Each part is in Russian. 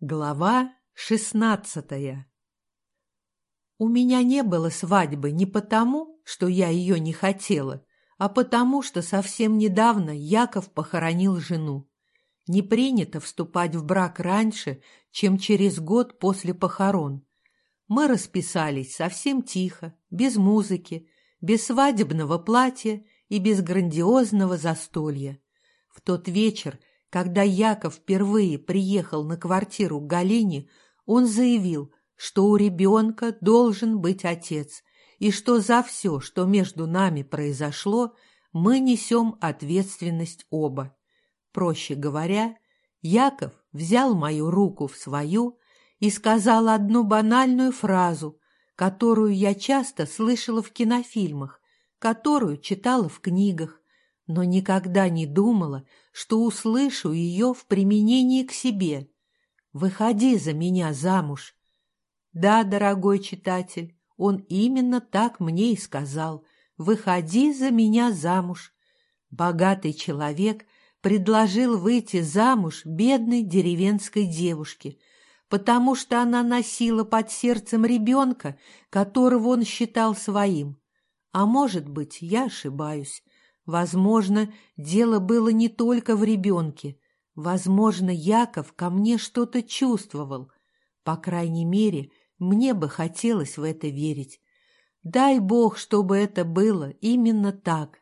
Глава шестнадцатая У меня не было свадьбы не потому, что я ее не хотела, а потому, что совсем недавно Яков похоронил жену. Не принято вступать в брак раньше, чем через год после похорон. Мы расписались совсем тихо, без музыки, без свадебного платья и без грандиозного застолья. В тот вечер когда Яков впервые приехал на квартиру к Галине, он заявил, что у ребенка должен быть отец, и что за все, что между нами произошло, мы несем ответственность оба. Проще говоря, Яков взял мою руку в свою и сказал одну банальную фразу, которую я часто слышала в кинофильмах, которую читала в книгах, но никогда не думала, что услышу ее в применении к себе. «Выходи за меня замуж». Да, дорогой читатель, он именно так мне и сказал. «Выходи за меня замуж». Богатый человек предложил выйти замуж бедной деревенской девушке, потому что она носила под сердцем ребенка, которого он считал своим. А может быть, я ошибаюсь. Возможно, дело было не только в ребенке. Возможно, Яков ко мне что-то чувствовал. По крайней мере, мне бы хотелось в это верить. Дай Бог, чтобы это было именно так.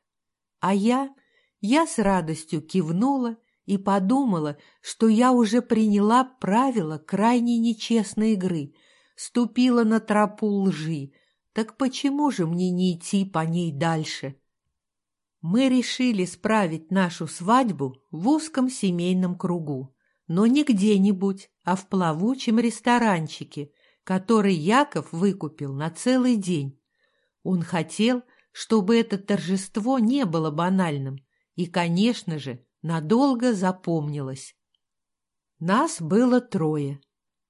А я, я с радостью кивнула и подумала, что я уже приняла правила крайне нечестной игры, ступила на тропу лжи. Так почему же мне не идти по ней дальше?» Мы решили справить нашу свадьбу в узком семейном кругу, но не где-нибудь, а в плавучем ресторанчике, который Яков выкупил на целый день. Он хотел, чтобы это торжество не было банальным и, конечно же, надолго запомнилось. Нас было трое.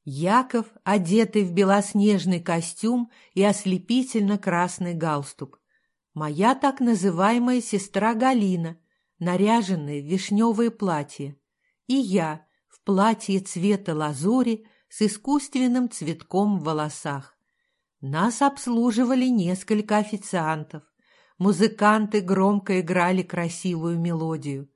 Яков, одетый в белоснежный костюм и ослепительно-красный галстук, моя так называемая сестра Галина, наряженная в вишневое платье, и я в платье цвета лазури с искусственным цветком в волосах. Нас обслуживали несколько официантов. Музыканты громко играли красивую мелодию.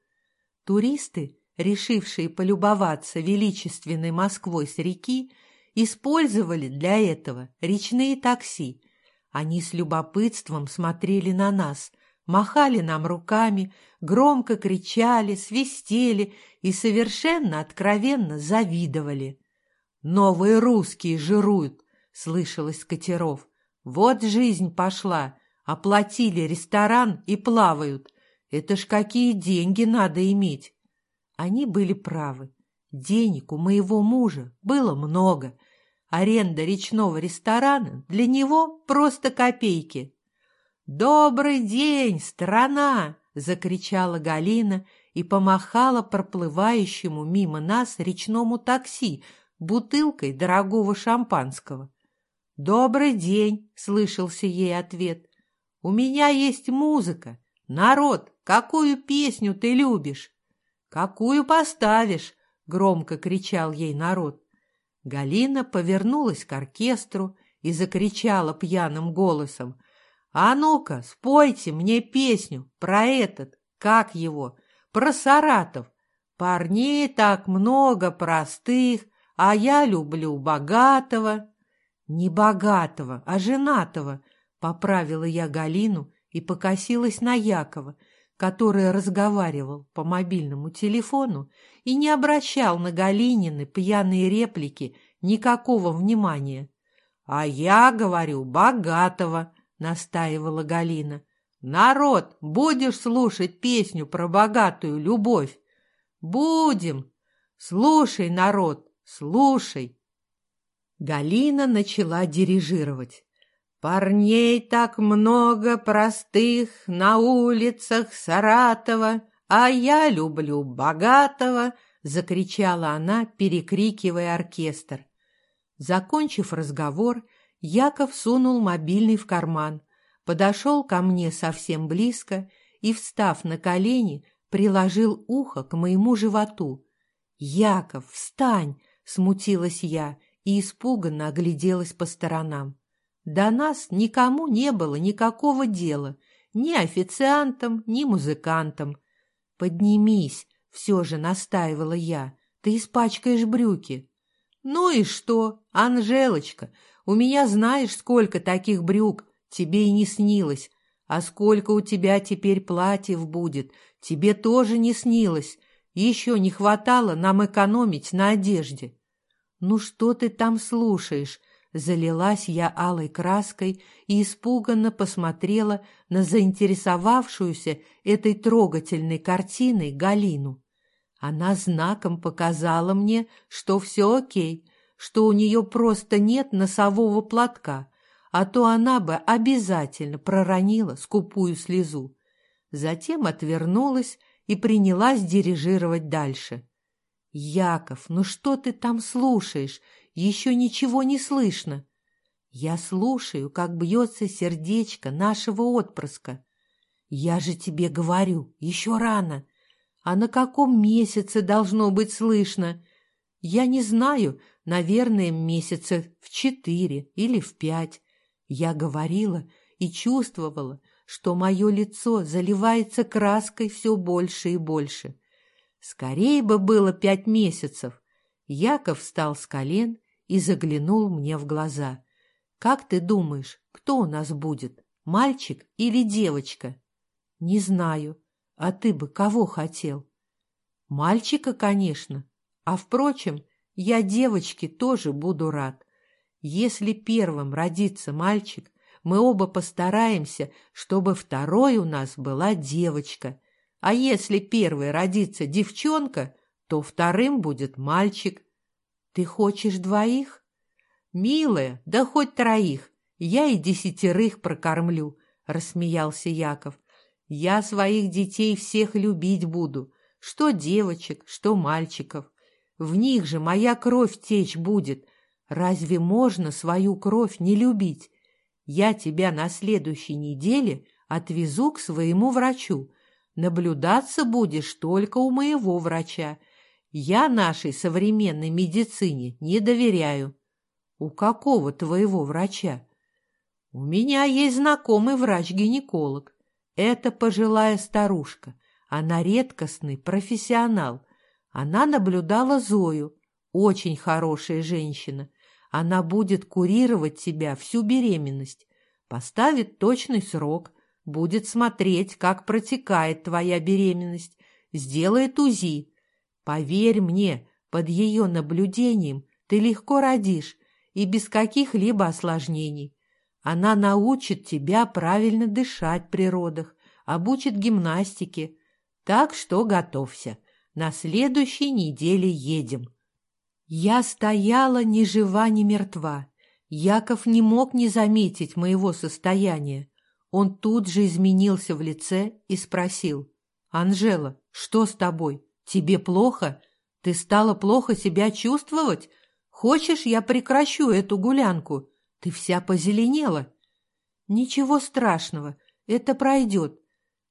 Туристы, решившие полюбоваться величественной Москвой с реки, использовали для этого речные такси, они с любопытством смотрели на нас, махали нам руками, громко кричали, свистели и совершенно откровенно завидовали. «Новые русские жируют!» — слышалось катеров. «Вот жизнь пошла! Оплатили ресторан и плавают! Это ж какие деньги надо иметь!» Они были правы. Денег у моего мужа было много — Аренда речного ресторана для него просто копейки. «Добрый день, страна!» — закричала Галина и помахала проплывающему мимо нас речному такси бутылкой дорогого шампанского. «Добрый день!» — слышался ей ответ. «У меня есть музыка. Народ, какую песню ты любишь?» «Какую поставишь?» — громко кричал ей народ. Галина повернулась к оркестру и закричала пьяным голосом. «А ну-ка, спойте мне песню про этот, как его, про Саратов. Парней так много простых, а я люблю богатого». «Не богатого, а женатого», — поправила я Галину и покосилась на Якова, который разговаривал по мобильному телефону и не обращал на Галинины пьяные реплики никакого внимания. «А я говорю, богатого», — настаивала Галина. «Народ, будешь слушать песню про богатую любовь?» «Будем! Слушай, народ, слушай!» Галина начала дирижировать. Парней так много простых на улицах Саратова, а я люблю богатого, закричала она, перекрикивая оркестр. Закончив разговор, Яков сунул мобильный в карман, подошел ко мне совсем близко и, встав на колени, приложил ухо к моему животу. «Яков, встань! смутилась я и испуганно огляделась по сторонам. До нас никому не было никакого дела, ни официантам, ни музыкантам. «Поднимись», — все же настаивала я, — «ты испачкаешь брюки». «Ну и что, Анжелочка, у меня знаешь, сколько таких брюк, тебе и не снилось. А сколько у тебя теперь платьев будет, тебе тоже не снилось. Еще не хватало нам экономить на одежде». «Ну что ты там слушаешь?» Залилась я алой краской и испуганно посмотрела на заинтересовавшуюся этой трогательной картиной Галину. Она знаком показала мне, что все окей, что у нее просто нет носового платка, а то она бы обязательно проронила скупую слезу. Затем отвернулась и принялась дирижировать дальше. «Яков, ну что ты там слушаешь? Еще ничего не слышно». «Я слушаю, как бьется сердечко нашего отпрыска. Я же тебе говорю, еще рано. А на каком месяце должно быть слышно? Я не знаю, наверное, месяца в четыре или в пять. Я говорила и чувствовала, что мое лицо заливается краской все больше и больше. Скорее бы было пять месяцев. Яков встал с колен и заглянул мне в глаза. «Как ты думаешь, кто у нас будет, мальчик или девочка?» «Не знаю. А ты бы кого хотел?» «Мальчика, конечно. А, впрочем, я девочке тоже буду рад. Если первым родится мальчик, мы оба постараемся, чтобы второй у нас была девочка. А если первой родится девчонка, то вторым будет мальчик. Ты хочешь двоих? Милая, да хоть троих. Я и десятерых прокормлю, рассмеялся Яков. Я своих детей всех любить буду, что девочек, что мальчиков. В них же моя кровь течь будет. Разве можно свою кровь не любить? Я тебя на следующей неделе отвезу к своему врачу. Наблюдаться будешь только у моего врача. Я нашей современной медицине не доверяю. У какого твоего врача? У меня есть знакомый врач-гинеколог. Это пожилая старушка. Она редкостный профессионал. Она наблюдала Зою. Очень хорошая женщина. Она будет курировать тебя всю беременность. Поставит точный срок. Будет смотреть, как протекает твоя беременность. Сделает УЗИ. Поверь мне, под ее наблюдением ты легко родишь и без каких-либо осложнений. Она научит тебя правильно дышать при родах, обучит гимнастике. Так что готовься. На следующей неделе едем. Я стояла ни жива, ни мертва. Яков не мог не заметить моего состояния. Он тут же изменился в лице и спросил. «Анжела, что с тобой?» Тебе плохо? Ты стала плохо себя чувствовать? Хочешь, я прекращу эту гулянку? Ты вся позеленела. Ничего страшного, это пройдет.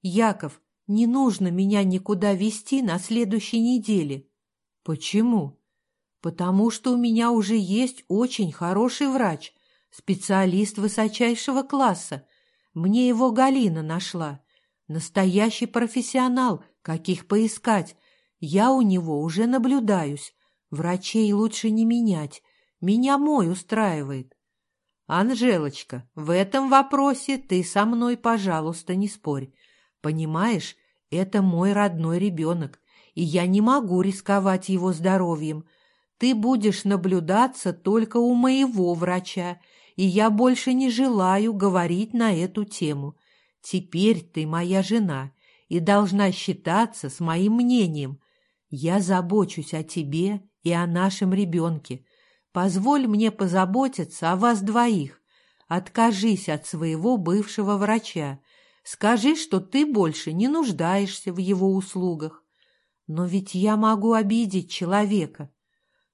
Яков, не нужно меня никуда вести на следующей неделе. Почему? Потому что у меня уже есть очень хороший врач, специалист высочайшего класса. Мне его Галина нашла. Настоящий профессионал, каких поискать. Я у него уже наблюдаюсь. Врачей лучше не менять. Меня мой устраивает. Анжелочка, в этом вопросе ты со мной, пожалуйста, не спорь. Понимаешь, это мой родной ребенок, и я не могу рисковать его здоровьем. Ты будешь наблюдаться только у моего врача, и я больше не желаю говорить на эту тему. Теперь ты моя жена и должна считаться с моим мнением. Я забочусь о тебе и о нашем ребенке. Позволь мне позаботиться о вас двоих. Откажись от своего бывшего врача. Скажи, что ты больше не нуждаешься в его услугах. Но ведь я могу обидеть человека.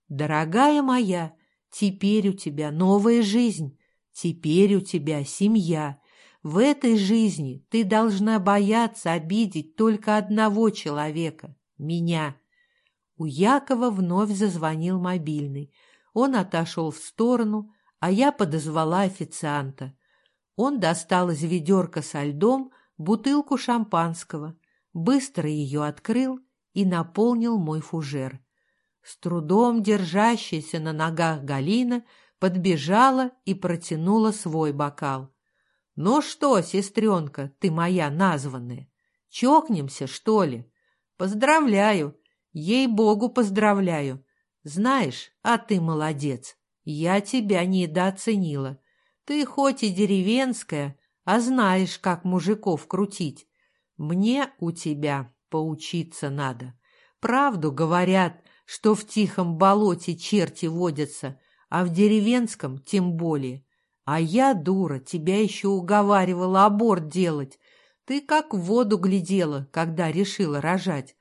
Дорогая моя, теперь у тебя новая жизнь, теперь у тебя семья. В этой жизни ты должна бояться обидеть только одного человека — меня. У Якова вновь зазвонил мобильный. Он отошел в сторону, а я подозвала официанта. Он достал из ведерка со льдом бутылку шампанского, быстро ее открыл и наполнил мой фужер. С трудом держащаяся на ногах Галина подбежала и протянула свой бокал. «Ну что, сестренка, ты моя названная, чокнемся, что ли? Поздравляю, ей-богу поздравляю. Знаешь, а ты молодец, я тебя недооценила. Ты хоть и деревенская, а знаешь, как мужиков крутить. Мне у тебя поучиться надо. Правду говорят, что в тихом болоте черти водятся, а в деревенском тем более. А я, дура, тебя еще уговаривала аборт делать. Ты как в воду глядела, когда решила рожать.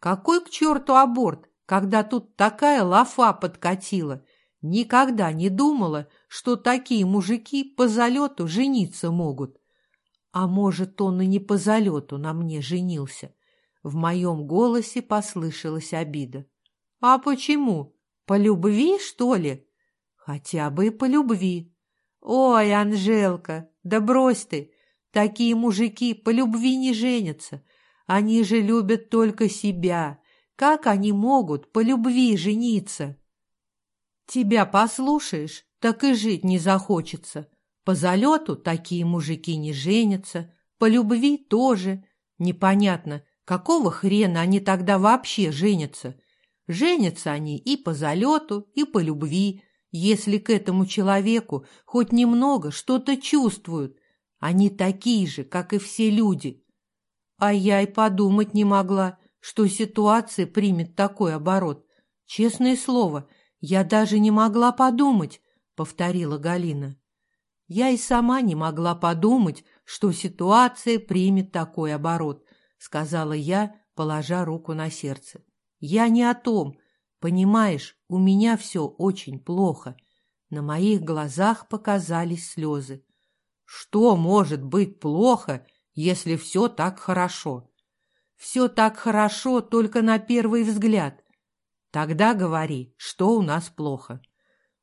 Какой к черту аборт, когда тут такая лафа подкатила? Никогда не думала, что такие мужики по залету жениться могут. А может, он и не по залету на мне женился. В моем голосе послышалась обида. А почему? По любви, что ли? Хотя бы и по любви. Ой, Анжелка, да брось ты. Такие мужики по любви не женятся. Они же любят только себя. Как они могут по любви жениться? Тебя послушаешь, так и жить не захочется. По залету такие мужики не женятся, по любви тоже. Непонятно, какого хрена они тогда вообще женятся? Женятся они и по залету, и по любви, если к этому человеку хоть немного что-то чувствуют. Они такие же, как и все люди. А я и подумать не могла, что ситуация примет такой оборот. Честное слово, я даже не могла подумать, — повторила Галина. Я и сама не могла подумать, что ситуация примет такой оборот, — сказала я, положа руку на сердце. Я не о том. Понимаешь, у меня все очень плохо. На моих глазах показались слезы. Что может быть плохо, если все так хорошо? Все так хорошо только на первый взгляд. Тогда говори, что у нас плохо.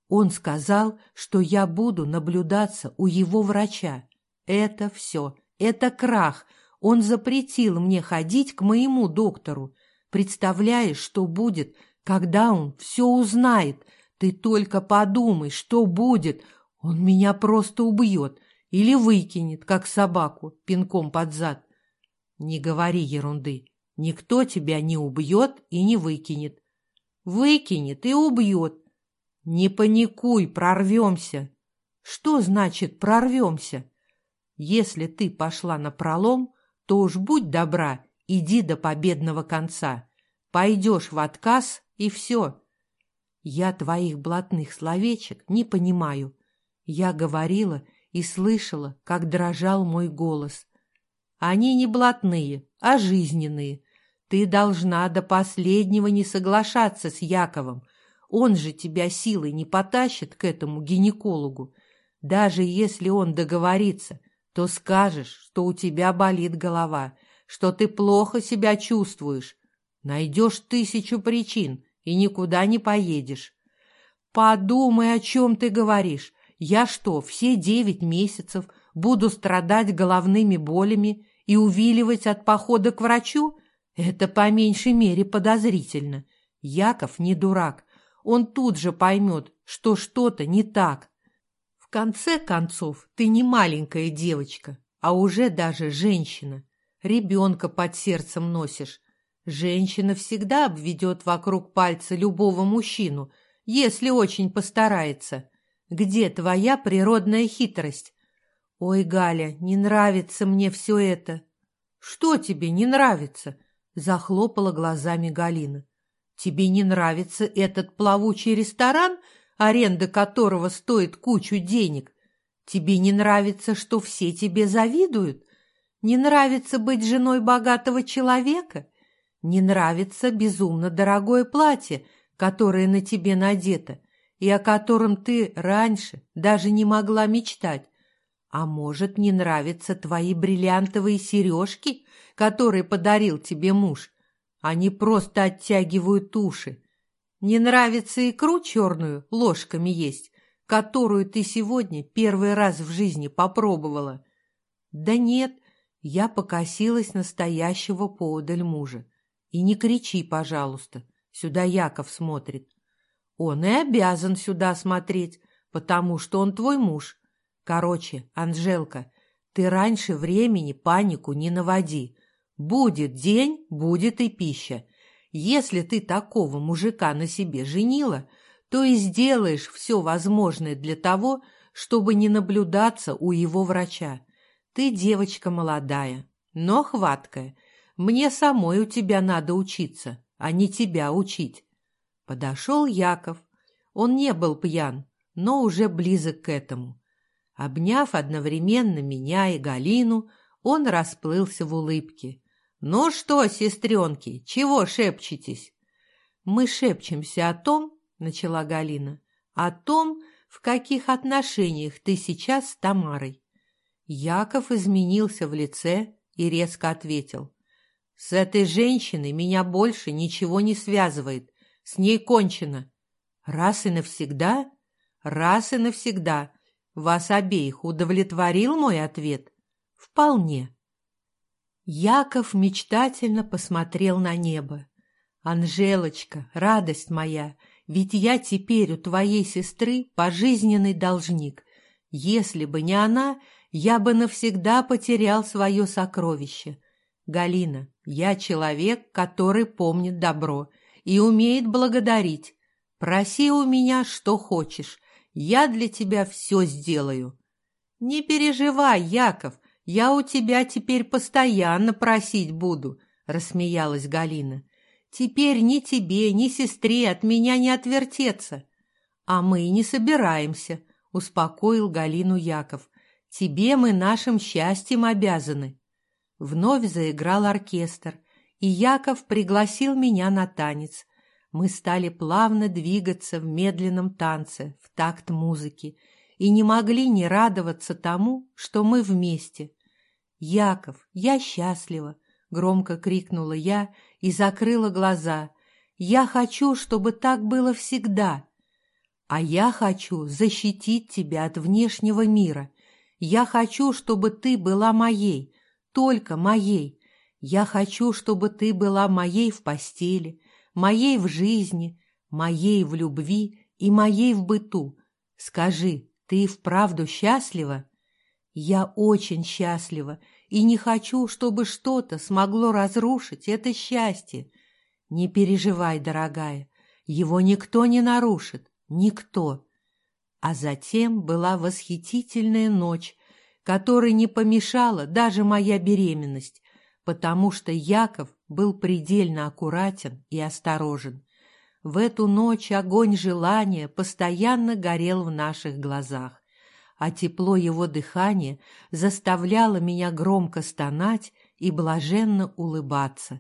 Он сказал, что я буду наблюдаться у его врача. Это все, это крах. Он запретил мне ходить к моему доктору. Представляешь, что будет, когда он все узнает? Ты только подумай, что будет. Он меня просто убьет или выкинет, как собаку, пинком под зад. Не говори ерунды. Никто тебя не убьет и не выкинет. Выкинет и убьет. Не паникуй, прорвемся. Что значит прорвемся? Если ты пошла на пролом, то уж будь добра Иди до победного конца. Пойдешь в отказ, и все. Я твоих блатных словечек не понимаю. Я говорила и слышала, как дрожал мой голос. Они не блатные, а жизненные. Ты должна до последнего не соглашаться с Яковом. Он же тебя силой не потащит к этому гинекологу. Даже если он договорится, то скажешь, что у тебя болит голова — что ты плохо себя чувствуешь. Найдешь тысячу причин и никуда не поедешь. Подумай, о чем ты говоришь. Я что, все девять месяцев буду страдать головными болями и увиливать от похода к врачу? Это по меньшей мере подозрительно. Яков не дурак. Он тут же поймет, что что-то не так. В конце концов, ты не маленькая девочка, а уже даже женщина ребенка под сердцем носишь. Женщина всегда обведет вокруг пальца любого мужчину, если очень постарается. Где твоя природная хитрость? Ой, Галя, не нравится мне все это. Что тебе не нравится? Захлопала глазами Галина. Тебе не нравится этот плавучий ресторан, аренда которого стоит кучу денег? Тебе не нравится, что все тебе завидуют? Не нравится быть женой богатого человека? Не нравится безумно дорогое платье, которое на тебе надето, и о котором ты раньше даже не могла мечтать? А может, не нравятся твои бриллиантовые сережки, которые подарил тебе муж? Они просто оттягивают уши. Не нравится икру черную ложками есть, которую ты сегодня первый раз в жизни попробовала? Да нет, я покосилась настоящего поодаль мужа. И не кричи, пожалуйста, сюда Яков смотрит. Он и обязан сюда смотреть, потому что он твой муж. Короче, Анжелка, ты раньше времени панику не наводи. Будет день, будет и пища. Если ты такого мужика на себе женила, то и сделаешь все возможное для того, чтобы не наблюдаться у его врача. Ты девочка молодая, но хваткая. Мне самой у тебя надо учиться, а не тебя учить. Подошел Яков. Он не был пьян, но уже близок к этому. Обняв одновременно меня и Галину, он расплылся в улыбке. «Ну что, сестренки, чего шепчетесь?» «Мы шепчемся о том, — начала Галина, — о том, в каких отношениях ты сейчас с Тамарой». Яков изменился в лице и резко ответил. «С этой женщиной меня больше ничего не связывает. С ней кончено. Раз и навсегда? Раз и навсегда. Вас обеих удовлетворил мой ответ? Вполне». Яков мечтательно посмотрел на небо. «Анжелочка, радость моя, ведь я теперь у твоей сестры пожизненный должник. Если бы не она, я бы навсегда потерял свое сокровище. Галина, я человек, который помнит добро и умеет благодарить. Проси у меня, что хочешь, я для тебя все сделаю. Не переживай, Яков, я у тебя теперь постоянно просить буду, рассмеялась Галина. Теперь ни тебе, ни сестре от меня не отвертеться. А мы и не собираемся, успокоил Галину Яков. Тебе мы нашим счастьем обязаны. Вновь заиграл оркестр, и Яков пригласил меня на танец. Мы стали плавно двигаться в медленном танце, в такт музыки, и не могли не радоваться тому, что мы вместе. «Яков, я счастлива!» — громко крикнула я и закрыла глаза. «Я хочу, чтобы так было всегда!» «А я хочу защитить тебя от внешнего мира. Я хочу, чтобы ты была моей, только моей. Я хочу, чтобы ты была моей в постели, моей в жизни, моей в любви и моей в быту. Скажи, ты вправду счастлива? Я очень счастлива и не хочу, чтобы что-то смогло разрушить это счастье. Не переживай, дорогая, его никто не нарушит, никто. А затем была восхитительная ночь, которой не помешала даже моя беременность, потому что Яков был предельно аккуратен и осторожен. В эту ночь огонь желания постоянно горел в наших глазах, а тепло его дыхания заставляло меня громко стонать и блаженно улыбаться.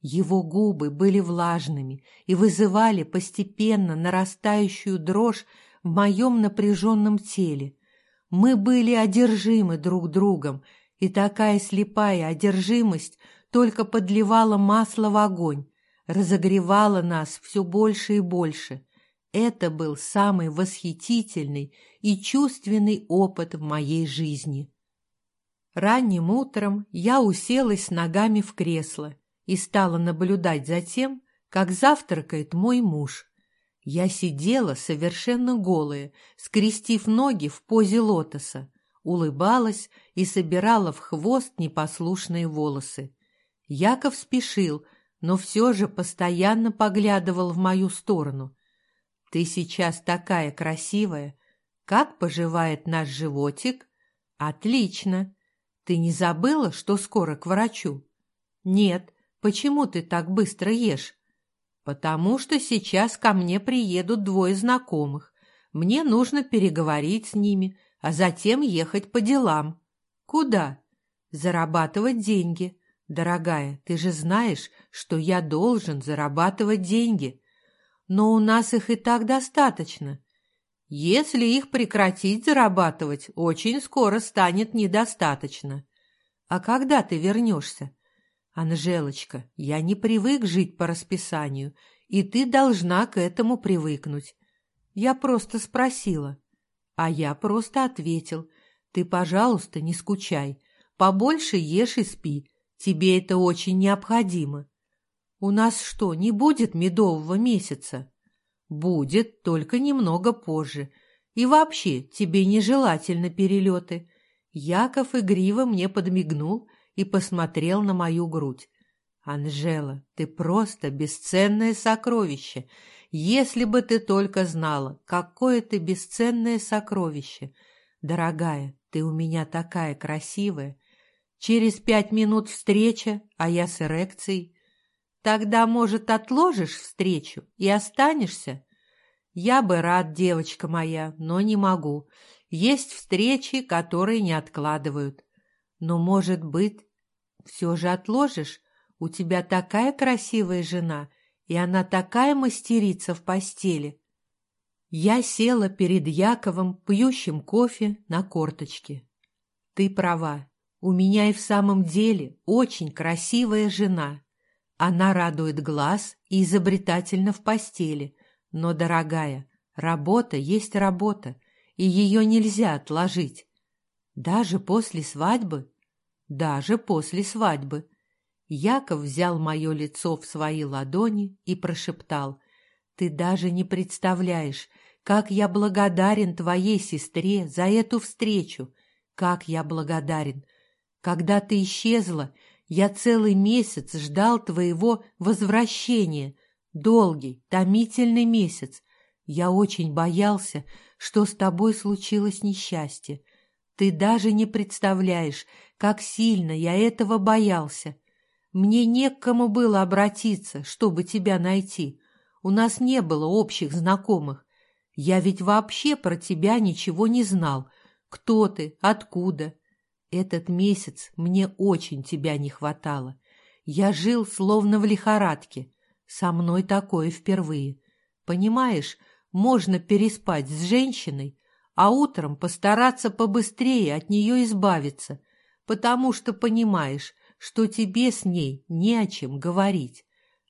Его губы были влажными и вызывали постепенно нарастающую дрожь в моем напряженном теле. Мы были одержимы друг другом, и такая слепая одержимость только подливала масло в огонь, разогревала нас все больше и больше. Это был самый восхитительный и чувственный опыт в моей жизни. Ранним утром я уселась ногами в кресло и стала наблюдать за тем, как завтракает мой муж. Я сидела совершенно голая, скрестив ноги в позе лотоса, улыбалась и собирала в хвост непослушные волосы. Яков спешил, но все же постоянно поглядывал в мою сторону. «Ты сейчас такая красивая! Как поживает наш животик?» «Отлично! Ты не забыла, что скоро к врачу?» «Нет. Почему ты так быстро ешь?» «Потому что сейчас ко мне приедут двое знакомых. Мне нужно переговорить с ними, а затем ехать по делам». «Куда?» «Зарабатывать деньги. Дорогая, ты же знаешь, что я должен зарабатывать деньги. Но у нас их и так достаточно. Если их прекратить зарабатывать, очень скоро станет недостаточно. А когда ты вернешься? Анжелочка, я не привык жить по расписанию, и ты должна к этому привыкнуть. Я просто спросила. А я просто ответил. Ты, пожалуйста, не скучай. Побольше ешь и спи. Тебе это очень необходимо. У нас что, не будет медового месяца? Будет, только немного позже. И вообще, тебе нежелательно перелеты. Яков игриво мне подмигнул и посмотрел на мою грудь. «Анжела, ты просто бесценное сокровище. Если бы ты только знала, какое ты бесценное сокровище. Дорогая, ты у меня такая красивая. Через пять минут встреча, а я с эрекцией. Тогда, может, отложишь встречу и останешься? Я бы рад, девочка моя, но не могу. Есть встречи, которые не откладывают. Но, может быть, все же отложишь? У тебя такая красивая жена, и она такая мастерица в постели. Я села перед Яковом, пьющим кофе, на корточке. Ты права, у меня и в самом деле очень красивая жена. Она радует глаз и изобретательна в постели. Но, дорогая, работа есть работа, и ее нельзя отложить. Даже после свадьбы? Даже после свадьбы. Яков взял мое лицо в свои ладони и прошептал. «Ты даже не представляешь, как я благодарен твоей сестре за эту встречу. Как я благодарен. Когда ты исчезла, я целый месяц ждал твоего возвращения. Долгий, томительный месяц. Я очень боялся, что с тобой случилось несчастье. Ты даже не представляешь, как сильно я этого боялся. Мне не к кому было обратиться, чтобы тебя найти. У нас не было общих знакомых. Я ведь вообще про тебя ничего не знал. Кто ты, откуда, этот месяц мне очень тебя не хватало. Я жил словно в лихорадке. Со мной такое впервые. Понимаешь, можно переспать с женщиной, а утром постараться побыстрее от нее избавиться, потому что понимаешь, что тебе с ней не о чем говорить.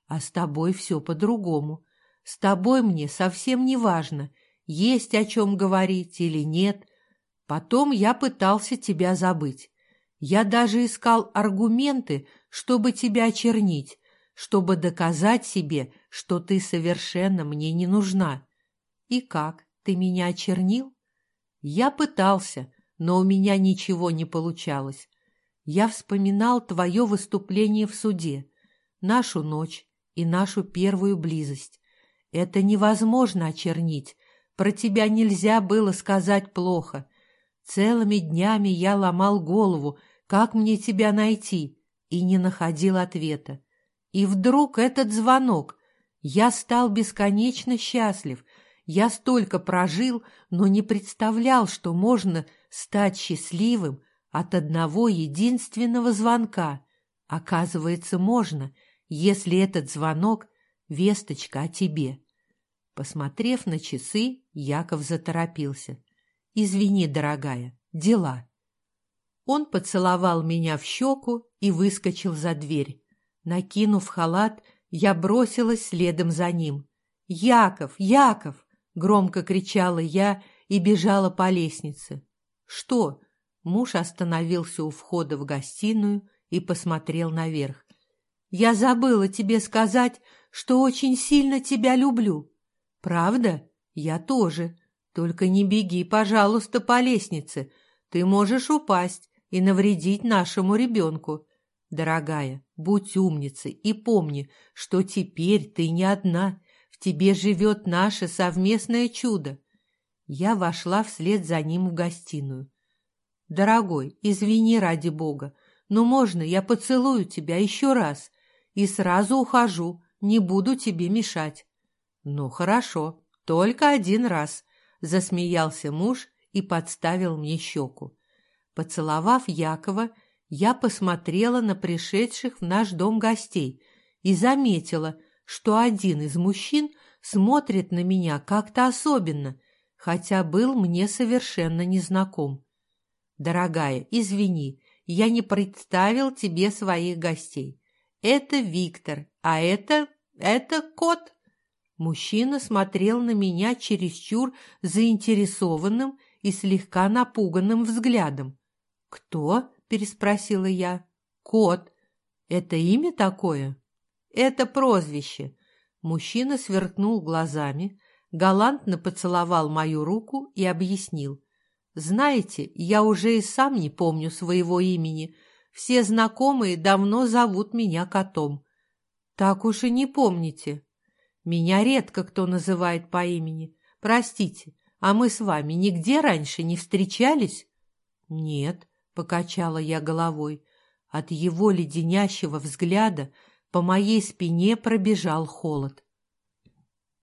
А с тобой все по-другому. С тобой мне совсем не важно, есть о чем говорить или нет, Потом я пытался тебя забыть. Я даже искал аргументы, чтобы тебя очернить, чтобы доказать себе, что ты совершенно мне не нужна. И как, ты меня очернил? Я пытался, но у меня ничего не получалось. Я вспоминал твое выступление в суде, нашу ночь и нашу первую близость. Это невозможно очернить, про тебя нельзя было сказать плохо, Целыми днями я ломал голову, как мне тебя найти, и не находил ответа. И вдруг этот звонок. Я стал бесконечно счастлив. Я столько прожил, но не представлял, что можно стать счастливым от одного единственного звонка. Оказывается, можно, если этот звонок — весточка о тебе. Посмотрев на часы, Яков заторопился. «Извини, дорогая, дела». Он поцеловал меня в щеку и выскочил за дверь. Накинув халат, я бросилась следом за ним. «Яков! Яков!» — громко кричала я и бежала по лестнице. «Что?» — муж остановился у входа в гостиную и посмотрел наверх. «Я забыла тебе сказать, что очень сильно тебя люблю». «Правда? Я тоже. Только не беги, пожалуйста, по лестнице. Ты можешь упасть и навредить нашему ребенку. Дорогая, будь умницей и помни, что теперь ты не одна. В тебе живет наше совместное чудо. Я вошла вслед за ним в гостиную. Дорогой, извини ради бога, но можно я поцелую тебя еще раз и сразу ухожу, не буду тебе мешать. Ну, хорошо, только один раз. Засмеялся муж и подставил мне щеку. Поцеловав Якова, я посмотрела на пришедших в наш дом гостей и заметила, что один из мужчин смотрит на меня как-то особенно, хотя был мне совершенно незнаком. «Дорогая, извини, я не представил тебе своих гостей. Это Виктор, а это... это кот. Мужчина смотрел на меня чересчур заинтересованным и слегка напуганным взглядом. «Кто?» — переспросила я. «Кот. Это имя такое?» «Это прозвище». Мужчина сверкнул глазами, галантно поцеловал мою руку и объяснил. «Знаете, я уже и сам не помню своего имени. Все знакомые давно зовут меня котом». «Так уж и не помните». «Меня редко кто называет по имени. Простите, а мы с вами нигде раньше не встречались?» «Нет», — покачала я головой. От его леденящего взгляда по моей спине пробежал холод.